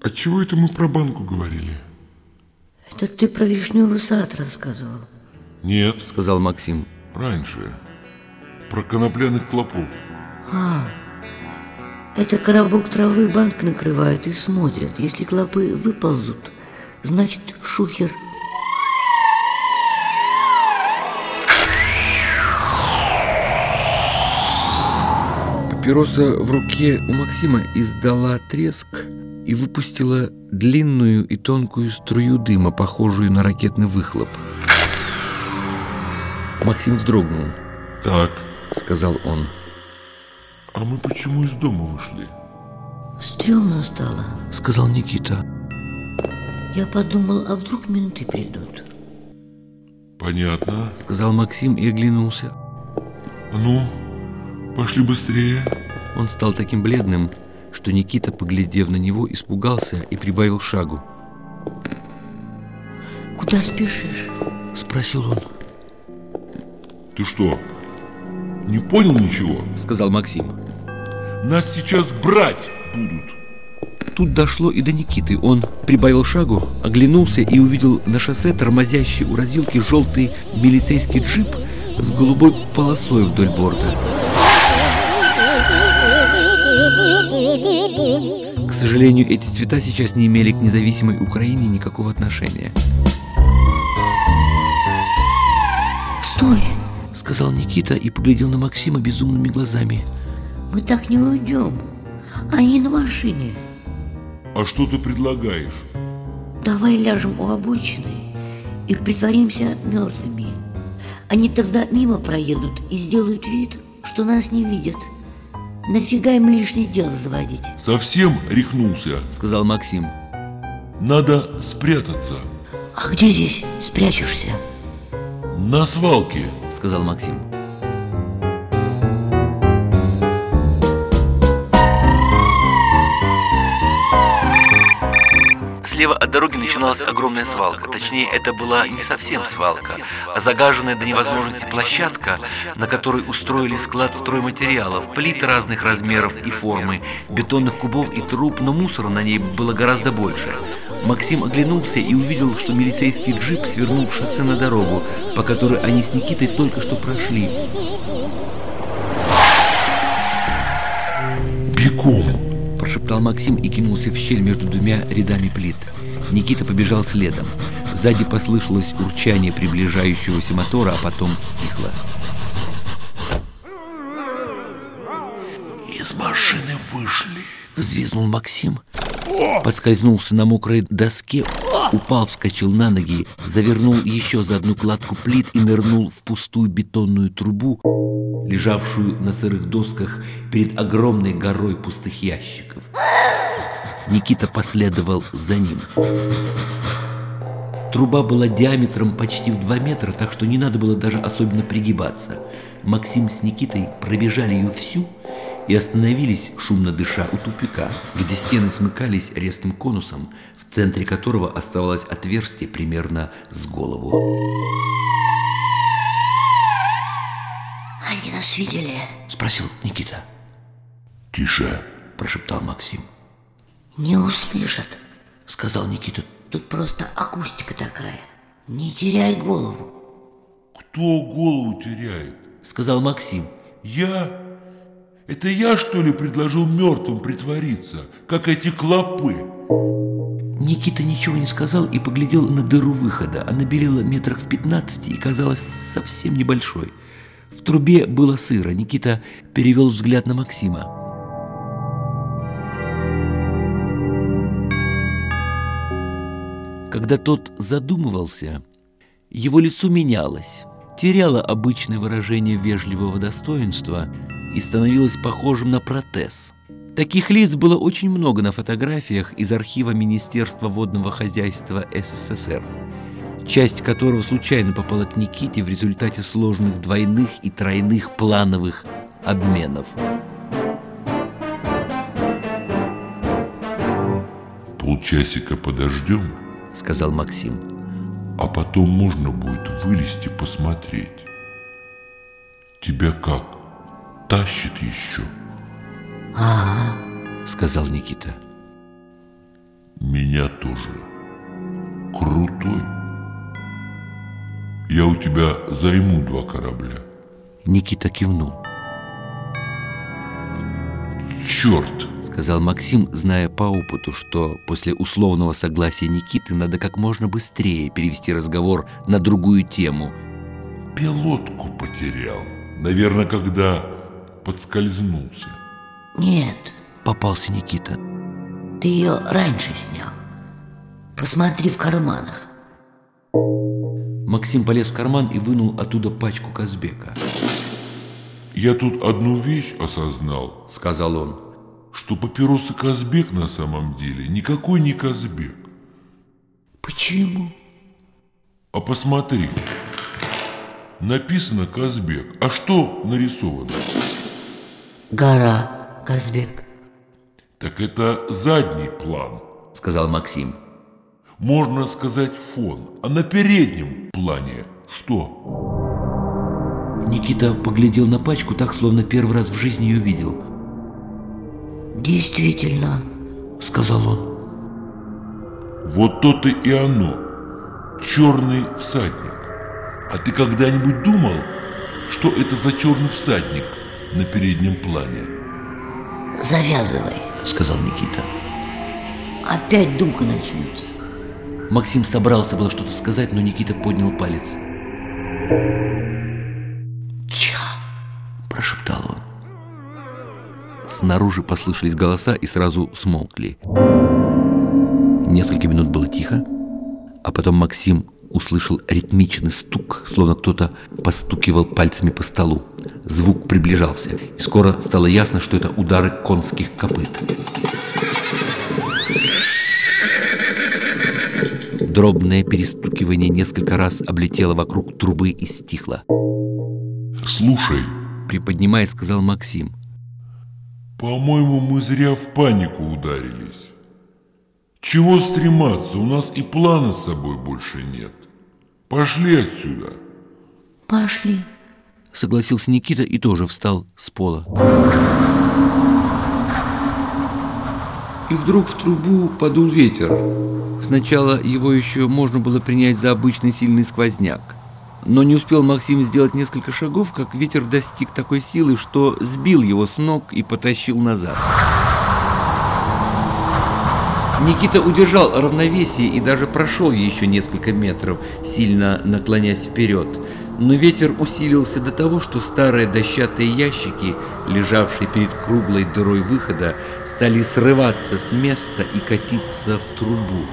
А чего это мы про банку говорили? Это ты про вишневый сад рассказывал. Нет, сказал Максим. раньше. Про конопляных клопов. А, это коробок травы банк накрывают и смотрят. Если клопы выползут, значит шухер. Папироса в руке у Максима издала треск и выпустила длинную и тонкую струю дыма, похожую на ракетный выхлоп. Максим вздрогнул, Так, сказал он. а мы почему из дома вышли? Стремно стало. Сказал Никита. Я подумал, а вдруг менты придут? Понятно. Сказал Максим и оглянулся. Ну, пошли быстрее. Он стал таким бледным, что Никита, поглядев на него, испугался и прибавил шагу. Куда спешишь? Спросил он. Ты что, не понял ничего? Сказал Максим. Нас сейчас брать будут. Тут дошло и до Никиты. Он прибавил шагу, оглянулся и увидел на шоссе тормозящий у развилки желтый милицейский джип с голубой полосой вдоль борта. К сожалению, эти цвета сейчас не имели к независимой Украине никакого отношения. Стой! Сказал Никита и поглядел на Максима безумными глазами. Мы так не уйдем. Они на машине. А что ты предлагаешь? Давай ляжем у обочины и притворимся мертвыми. Они тогда мимо проедут и сделают вид, что нас не видят. Нафига им лишнее дело заводить? Совсем рехнулся. Сказал Максим. Надо спрятаться. А где здесь спрячешься? На свалке. Сказал Максим. Слева от дороги начиналась огромная свалка. Точнее, это была не совсем свалка, а загаженная до невозможности площадка, на которой устроили склад стройматериалов, плит разных размеров и формы, бетонных кубов и труб, но мусора на ней было гораздо больше. Максим оглянулся и увидел, что милицейский джип свернул в шоссе на дорогу, по которой они с Никитой только что прошли. Бегом. Прошептал Максим и кинулся в щель между двумя рядами плит. Никита побежал следом. Сзади послышалось урчание приближающегося мотора, а потом стихло. Из машины вышли. Взвизнул Максим, подскользнулся на мокрой доске, упал, вскочил на ноги, завернул еще за одну кладку плит и нырнул в пустую бетонную трубу, лежавшую на сырых досках перед огромной горой пустых ящиков. Никита последовал за ним. Труба была диаметром почти в 2 метра, так что не надо было даже особенно пригибаться. Максим с Никитой пробежали ее всю и остановились, шумно дыша, у тупика, где стены смыкались резким конусом, в центре которого оставалось отверстие примерно с голову. Они нас видели. Спросил Никита. Тише. Прошептал Максим. Не услышат. Сказал Никита. Тут просто акустика такая. Не теряй голову. Кто голову теряет? Сказал Максим. Я? Это я, что ли, предложил мертвым притвориться, как эти клопы? Никита ничего не сказал и поглядел на дыру выхода. Она белела метрах в 15 и казалась совсем небольшой. В трубе было сыро. Никита перевел взгляд на Максима. Когда тот задумывался, его лицо менялось, теряло обычное выражение вежливого достоинства и становилось похожим на протез. Таких лиц было очень много на фотографиях из архива Министерства водного хозяйства СССР, часть которого случайно попала к Никите в результате сложных двойных и тройных плановых обменов. Полчасика подождем, Сказал Максим. а потом можно будет вылезти посмотреть. Тебя как? Тащит еще? Ага. Сказал Никита. Меня тоже. Крутой. Я у тебя займу два корабля. Никита кивнул. Черт! Сказал Максим, зная по опыту, что после условного согласия Никиты надо как можно быстрее перевести разговор на другую тему. Пилотку потерял. Наверное, когда подскользнулся. Нет, Попался Никита. ты ее раньше снял. Посмотри в карманах. Максим полез в карман и вынул оттуда пачку Казбека. Я тут одну вещь осознал, Сказал он. что папиросы Казбек на самом деле никакой не Казбек. Почему? А посмотри. Написано Казбек. А что нарисовано? Гора, Казбек. Так это задний план. Сказал Максим. Можно сказать фон. А на переднем плане что? Никита поглядел на пачку так, словно первый раз в жизни ее видел. Действительно. Сказал он. Вот то-то и оно. Черный всадник. А ты когда-нибудь думал, что это за черный всадник на переднем плане? Завязывай. Сказал Никита. Опять думка начнется. Максим собрался было что-то сказать, но Никита поднял палец. Ча. Прошептал он. Снаружи послышались голоса и сразу смолкли. Несколько минут было тихо, а потом Максим услышал ритмичный стук, словно кто-то постукивал пальцами по столу. Звук приближался, и скоро стало ясно, что это удары конских копыт. Дробное перестукивание несколько раз облетело вокруг трубы и стихло. Слушай, Приподнимаясь, сказал Максим. по-моему, мы зря в панику ударились. Чего стрематься? У нас и плана с собой больше нет. Пошли отсюда. Пошли. Согласился Никита и тоже встал с пола. И вдруг в трубу подул ветер. Сначала его еще можно было принять за обычный сильный сквозняк. Но не успел Максим сделать несколько шагов, как ветер достиг такой силы, что сбил его с ног и потащил назад. Никита удержал равновесие и даже прошел еще несколько метров, сильно наклонясь вперед. Но ветер усилился до того, что старые дощатые ящики, лежавшие перед круглой дырой выхода, стали срываться с места и катиться в трубу.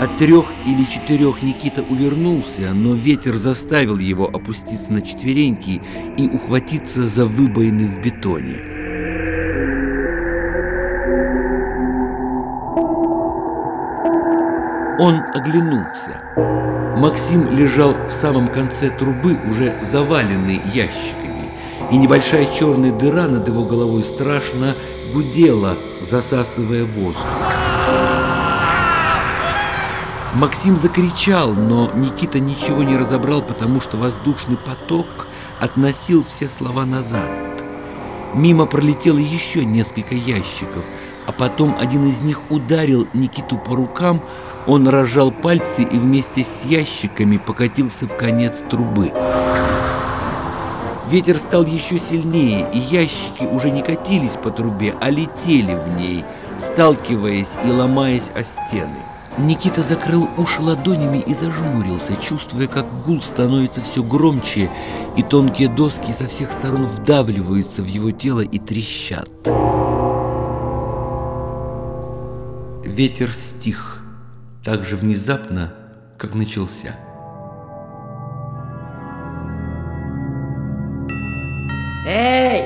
От трех или четырех Никита увернулся, но ветер заставил его опуститься на четвереньки и ухватиться за выбоины в бетоне. Он оглянулся. Максим лежал в самом конце трубы, уже заваленный ящиками, и небольшая черная дыра над его головой страшно гудела, засасывая воздух. Максим закричал, но Никита ничего не разобрал, потому что воздушный поток относил все слова назад. Мимо пролетело еще несколько ящиков, а потом один из них ударил Никиту по рукам, он разжал пальцы и вместе с ящиками покатился в конец трубы. Ветер стал еще сильнее, и ящики уже не катились по трубе, а летели в ней, сталкиваясь и ломаясь о стены. Никита закрыл уши ладонями и зажмурился, чувствуя, как гул становится все громче, и тонкие доски со всех сторон вдавливаются в его тело и трещат. Ветер стих так же внезапно, как начался. Эй,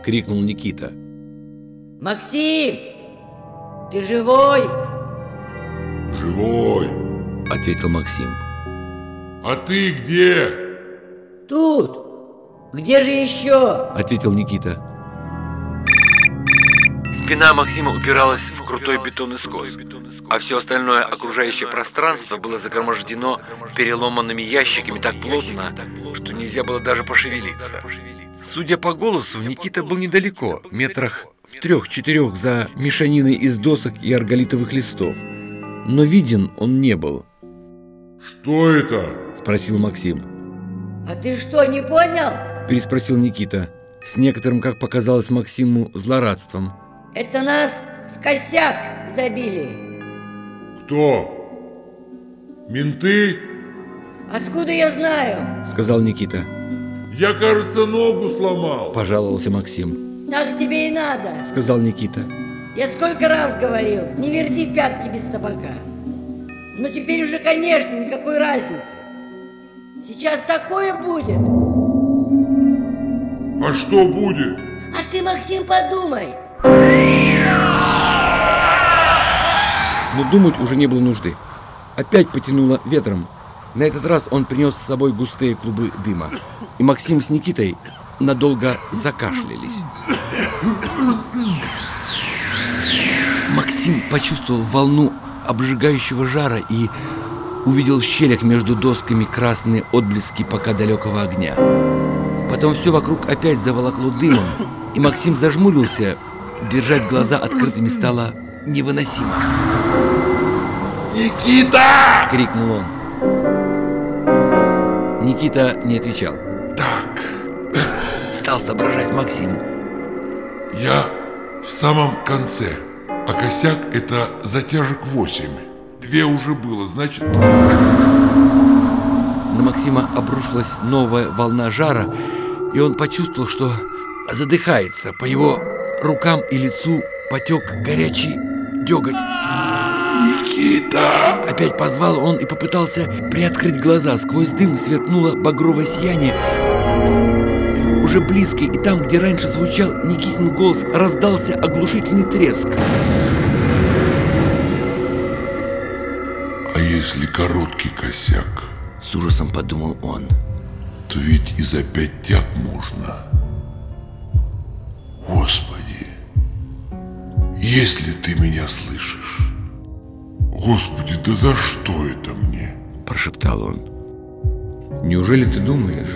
— крикнул Никита. Максим! Ты живой? Живой. — ответил Максим. А ты где? Тут. Где же еще? — ответил Никита. Спина Максима упиралась в крутой бетонный скос, а все остальное окружающее пространство было загромождено переломанными ящиками так плотно, что нельзя было даже пошевелиться. Судя по голосу, Никита был недалеко, метрах в трех-четырех за мешаниной из досок и арголитовых листов. Но виден он не был. «Что это?» – спросил Максим. А ты что, не понял? – переспросил Никита, с некоторым, как показалось Максиму, злорадством. Это нас в косяк забили. «Кто? Менты?» Откуда я знаю? – сказал Никита. «Я, кажется, ногу сломал». Пожаловался Максим. Так тебе и надо. – сказал Никита. Я сколько раз говорил, не верти пятки без табака. Но теперь уже, конечно, никакой разницы. Сейчас такое будет. А что будет? А ты, Максим, подумай. Но думать уже не было нужды. Опять потянуло ветром. На этот раз он принес с собой густые клубы дыма. И Максим с Никитой надолго закашлялись. Максим почувствовал волну обжигающего жара и увидел в щелях между досками красные отблески пока далекого огня. Потом все вокруг опять заволокло дымом, и Максим зажмурился. Держать глаза открытыми стало невыносимо. «Никита!» — крикнул он. Никита не отвечал. «Так, Стал соображать Максим. я в самом конце, а косяк это затяжек 8. Две уже было, значит, На Максима обрушилась новая волна жара, и он почувствовал, что задыхается. По его рукам и лицу потек горячий деготь. Никита! Опять позвал он и попытался приоткрыть глаза. Сквозь дым сверкнуло багровое сияние. Уже близко, и там, где раньше звучал Никитин голос, раздался оглушительный треск. А если короткий косяк, С ужасом подумал он. то ведь и за пять тяг можно. Господи, если ты меня слышишь, Господи, да за что это мне? Прошептал он. Неужели ты думаешь?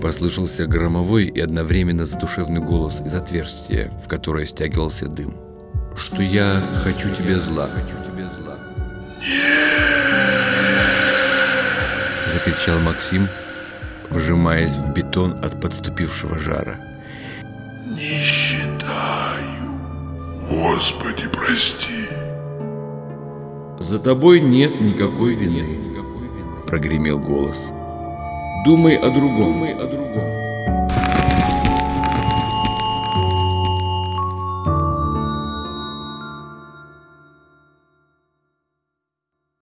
Послышался громовой и одновременно задушевный голос из отверстия, в которое стягивался дым. Что я хочу тебе зла. Хочу тебе зла. Закричал Максим, вжимаясь в бетон от подступившего жара. Не считаю. Господи, прости. За тобой нет никакой вины, прогремел голос. Думай о другом. Думай о другом.